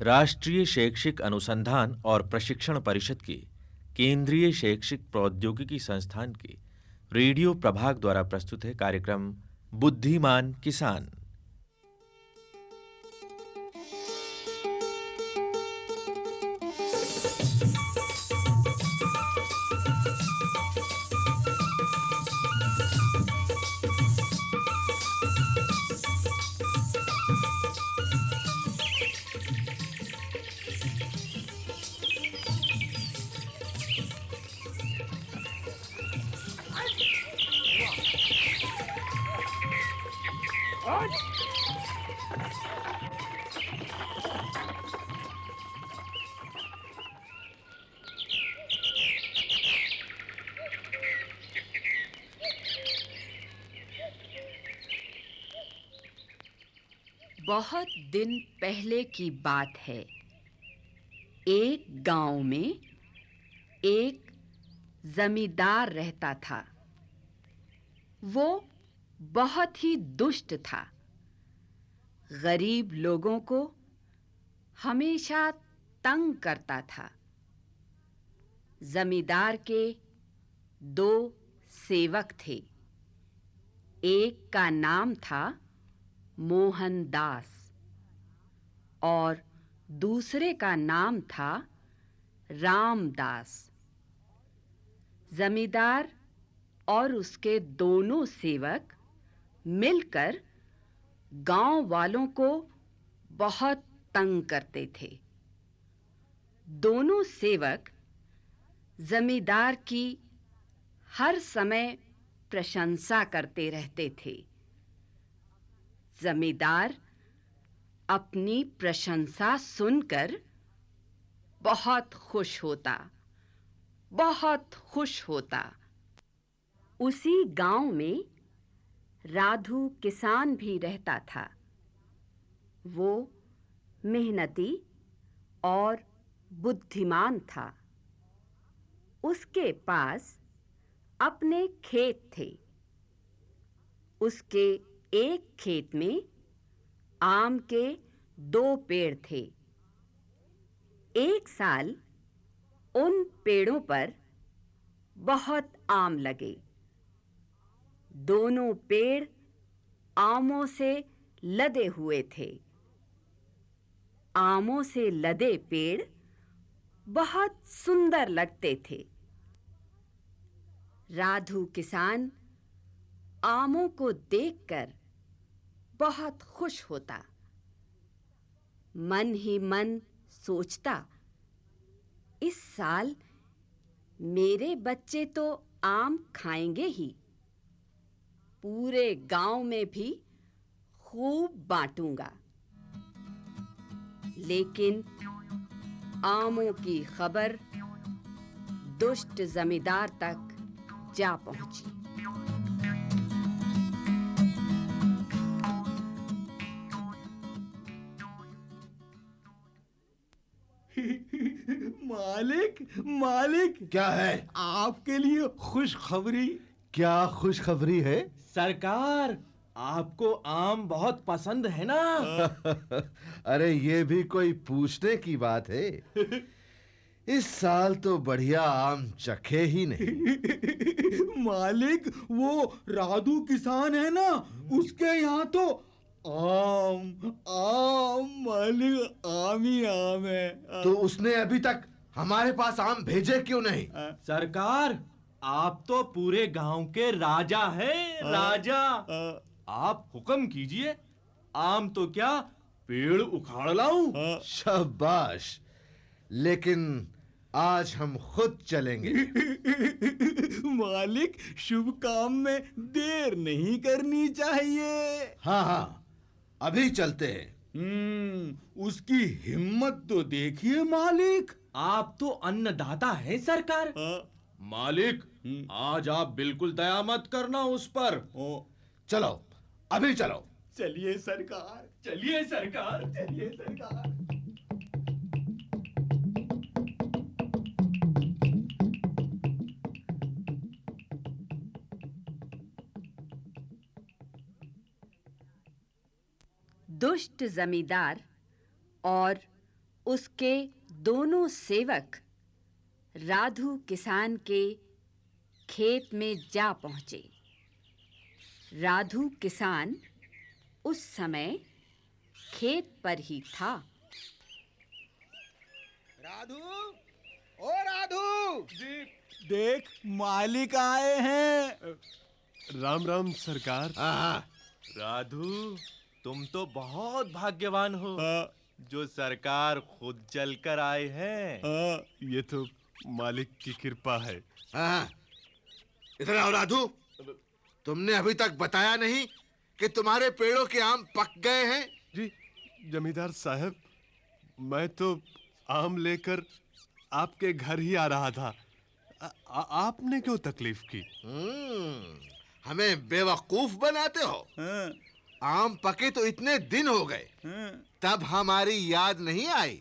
राष्ट्रीय शैक्षिक अनुसंधान और प्रशिक्षण परिषद के, केंद्रीय शैक्षिक प्रौद्योगिकी संस्थान के, रेडियो प्रभाग द्वारा प्रस्तुत है कार्यक्रम बुद्धिमान किसान। बहुत दिन पहले की बात है। एक गाँव में एक जमींदार रहता था। वो बहुत ही दुष्ट था। गरीब लोगों को हमेशा तंग करता था। जमींदार के दो सेवक थे। एक का नाम था मोहनदास और दूसरे का नाम था रामदास जमींदार और उसके दोनों सेवक मिलकर गाँव वालों को बहुत तंग करते थे। दोनों सेवक जमींदार की हर समय प्रशंसा करते रहते थे। जमींदार अपनी प्रशंसा सुनकर बहुत खुश होता, बहुत खुश होता। उसी गाँव में राधु किसान भी रहता था। वो मेहनती और बुद्धिमान था। उसके पास अपने खेत थे। उसके एक खेत में आम के दो पेड़ थे। एक साल उन पेड़ों पर बहुत आम लगे। दोनों पेड़ आमों से लदे हुए थे। आमों से लदे पेड़ बहुत सुंदर लगते थे। राधु किसान आमों को देखकर बहुत खुश होता। मन ही मन सोचता, इस साल मेरे बच्चे तो आम खाएँगे ही। पूरे गाँव में भी खूब बांटूँगा। लेकिन आमों की खबर दुष्ट जमींदार तक जा पहुँची। मालिक मालिक। क्या है? आपके लिए खुशखबरी। क्या खुशखबरी है? सरकार आपको आम बहुत पसंद है ना? अरे ये भी कोई पूछने की बात है। इस साल तो बढ़िया आम चखे ही नहीं। मालिक वो राधु किसान है ना? उसके यहाँ तो आम आम मालिक आम ही आम है। तो उसने अभी तक हमारे पास आम भेजे क्यों नहीं? सरकार आप तो पूरे गाँव के राजा हैं राजा। आप हुक्म कीजिए आम तो क्या पेड़ उखाड़ लाऊं? शाबाश। लेकिन आज हम खुद चलेंगे। मालिक शुभ काम में देर नहीं करनी चाहिए। हाँ हाँ। अभी चलते हैं। हम्म उसकी हिम्मत तो देखिए मालिक। आप तो अन्नदाता हैं सरकार। आ? मालिक आज आप बिल्कुल दया मत करना उस पर। ओ। चलो अभी चलो। चलिए सरकार। चलिए सरकार। चलिए सरकार। दुष्ट जमींदार और उसके दोनों सेवक राधु किसान के खेत में जा पहुँचे। राधु किसान उस समय खेत पर ही था। राधु ओ राधु! देख मालिक आए हैं? राम राम सरकार। हाँ राधु तुम तो बहुत भाग्यवान हो हाँ, जो सरकार खुद चलकर आए हैं। हाँ, ये तो मालिक की कृपा है। हाँ इधर आओ राधु तुमने अभी तक बताया नहीं कि तुम्हारे पेड़ों के आम पक गए हैं। जी जमींदार साहब मैं तो आम लेकर आपके घर ही आ रहा था। आ, आ, आपने क्यों तकलीफ़ की? हम्म, हमें बेवकूफ़ बनाते हो। हाँ, आम पके तो इतने दिन हो गए। हाँ, तब हमारी याद नहीं आई।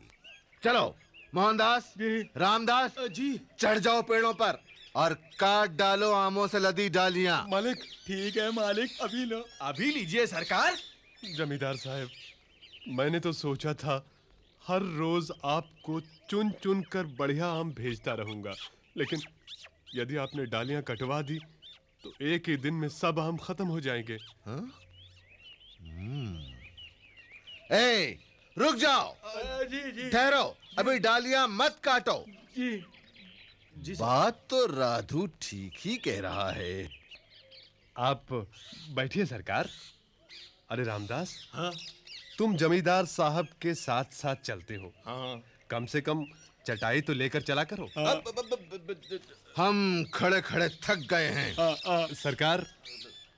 चलो मोहनदास जी। रामदास जी। चढ़ जाओ पेड़ों पर और काट डालो आमों से लदी डालियाँ। मालिक ठीक है मालिक अभी लो। अभी लीजिए सरकार। जमींदार साहब मैंने तो सोचा था हर रोज आपको चुन चुन कर बढ़िया आम भेजता रहूँगा। लेकिन यदि आपने डालियाँ कटवा दी तो एक ही दिन में सब आम खत्म हो जाएँगे। ए रुक जाओ जी जी ठहरो अभी डालियाँ मत काटो जी जी बात तो राधु ठीक ही कह रहा है आप बैठिए सरकार अरे रामदास हाँ तुम जमींदार साहब के साथ साथ चलते हो हाँ कम से कम चटाई तो लेकर चला करो अब- हम खड़े खड़े थक गए हैं सरकार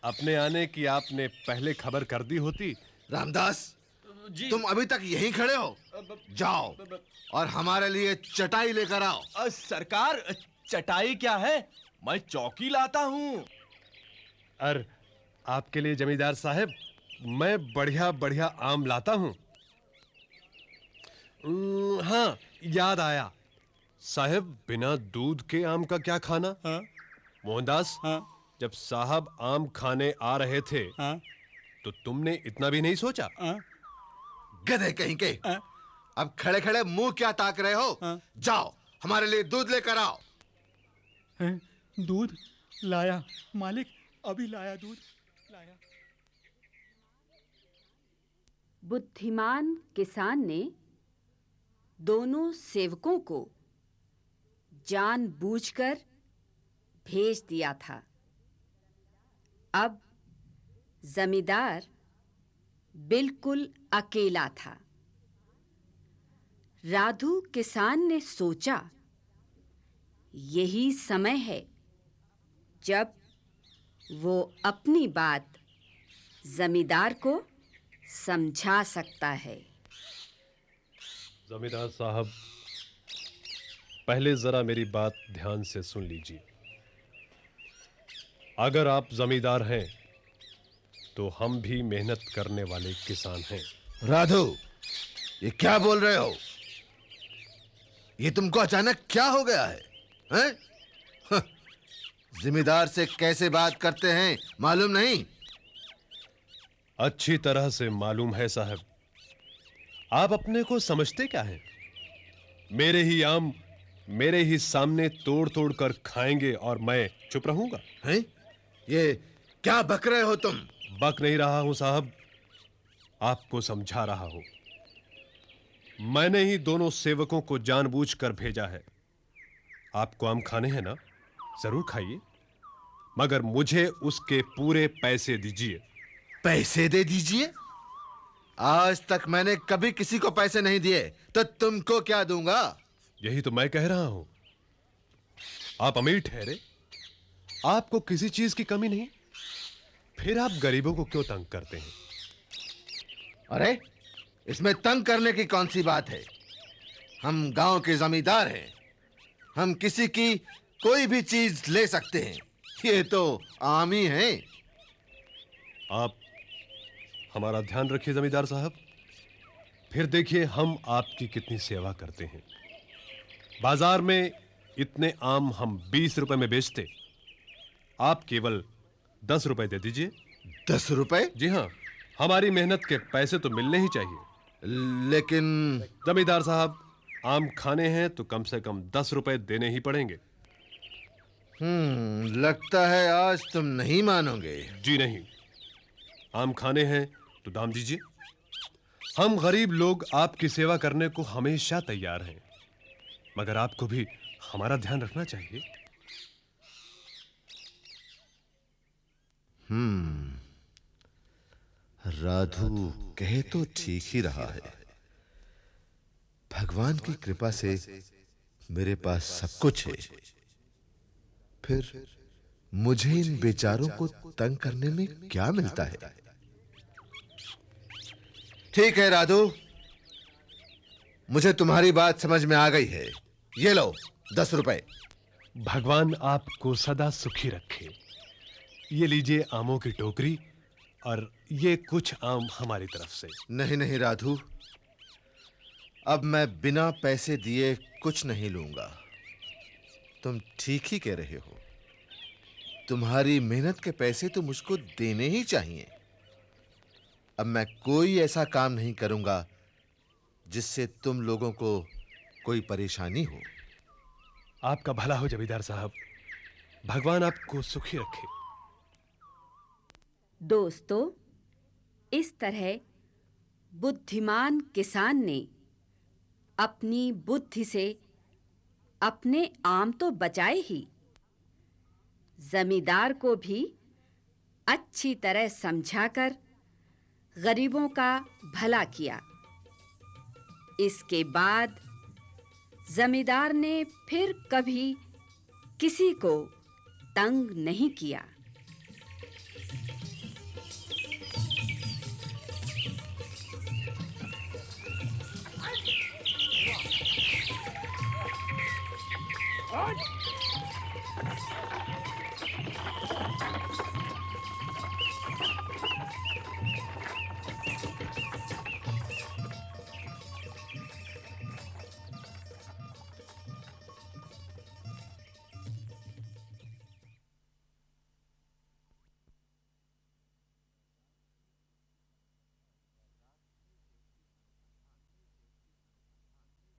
अपने आने की आपने पहले खबर कर दी होती? रामदास जी। तुम अभी तक यहीं खड़े हो? जाओ और हमारे लिए चटाई लेकर आओ। सरकार चटाई क्या है? मैं चौकी लाता हूँ। अर आपके लिए जमींदार साहब मैं बढ़िया बढ़िया आम लाता हूँ। हाँ याद आया। साहब बिना दूध के आम का क्या खाना? हाँ। मोहनदास हाँ। जब साहब आम खाने आ रहे थे हाँ। तो तुमने इतना भी नहीं सोचा? हाँ। गधे कहीं के। हाँ। अब खड़े खड़े मुँह क्या ताक रहे हो? हाँ। जाओ हमारे लिए दूध लेकर आओ। हैं? दूध? लाया। मालिक अभी लाया दूध। लाया। बुद्धिमान किसान ने दोनों सेवकों को जानबूझकर भेज दिया था। अब जमींदार बिल्कुल अकेला था। राधु किसान ने सोचा, यही समय है जब वो अपनी बात जमींदार को समझा सकता है। जमींदार साहब, पहले जरा मेरी बात ध्यान से सुन लीजिए। अगर आप जमींदार हैं तो हम भी मेहनत करने वाले किसान हैं। राधु ये क्या बोल रहे हो? ये तुमको अचानक क्या हो गया है हैं? जिम्मेदार से कैसे बात करते हैं मालूम नहीं? अच्छी तरह से मालूम है साहब। आप अपने को समझते क्या हैं? मेरे ही आम मेरे ही सामने तोड़ तोड़ कर खाएँगे और मैं चुप रहूँगा। हैं? ये क्या बक रहे हो तुम? बक नहीं रहा हूँ साहब। आपको समझा रहा हूँ। मैंने ही दोनों सेवकों को जानबूझकर भेजा है। आपको आम खाने हैं ना? ज़रूर खाइए। मगर मुझे उसके पूरे पैसे दीजिए। पैसे दे दीजिए? आज तक मैंने कभी किसी को पैसे नहीं दिए तो तुमको क्या दूँगा? यही तो मैं कह रहा हूँ। आप अमीर ठहरे। आपको किसी चीज़ की कमी नहीं? फिर आप गरीबों को क्यों तंग करते हैं? अरे इसमें तंग करने की कौन सी बात है? हम गाँव के जमींदार हैं। हम किसी की कोई भी चीज़ ले सकते हैं। ये तो आम ही है। आप हमारा ध्यान रखिए जमींदार साहब। फिर देखिए हम आपकी कितनी सेवा करते हैं। बाज़ार में इतने आम हम बीस रुपए में बेचते। आप केवल दस रुपए दे दीजिए। दस रुपए? जी हाँ हमारी मेहनत के पैसे तो मिलने ही चाहिए। लेकिन जमींदार साहब आम खाने हैं तो कम से कम दस रुपए देने ही पड़ेंगे। हम्म लगता है आज तुम नहीं मानोगे। जी नहीं। आम खाने हैं तो दाम दीजिए। हम गरीब लोग आपकी सेवा करने को हमेशा तैयार हैं। मगर आपको भी हमारा ध्यान रखना चाहिए। राधु, कहे तो ठीक ही रहा है। भगवान की कृपा से मेरे पास सब कुछ है। फिर मुझे इन बेचारों को तंग करने में क्या मिलता है? ठीक है, राधु। मुझे तुम्हारी बात समझ में आ गई है। ये लो, दस रुपए। भगवान आपको सदा सुखी रखे। ये लीजिए आमों की टोकरी और ये कुछ आम हमारी तरफ़ से। नहीं नहीं राधु। अब मैं बिना पैसे दिए कुछ नहीं लूँगा। तुम ठीक ही कह रहे हो। तुम्हारी मेहनत के पैसे तो मुझको देने ही चाहिए। अब मैं कोई ऐसा काम नहीं करूँगा जिससे तुम लोगों को कोई परेशानी हो। आपका भला हो जमींदार साहब। भगवान आपको सुखी रखे। दोस्तों, इस तरह बुद्धिमान किसान ने अपनी बुद्धि से अपने आम तो बचाए ही। जमींदार को भी अच्छी तरह समझाकर गरीबों का भला किया। इसके बाद जमींदार ने फिर कभी किसी को तंग नहीं किया।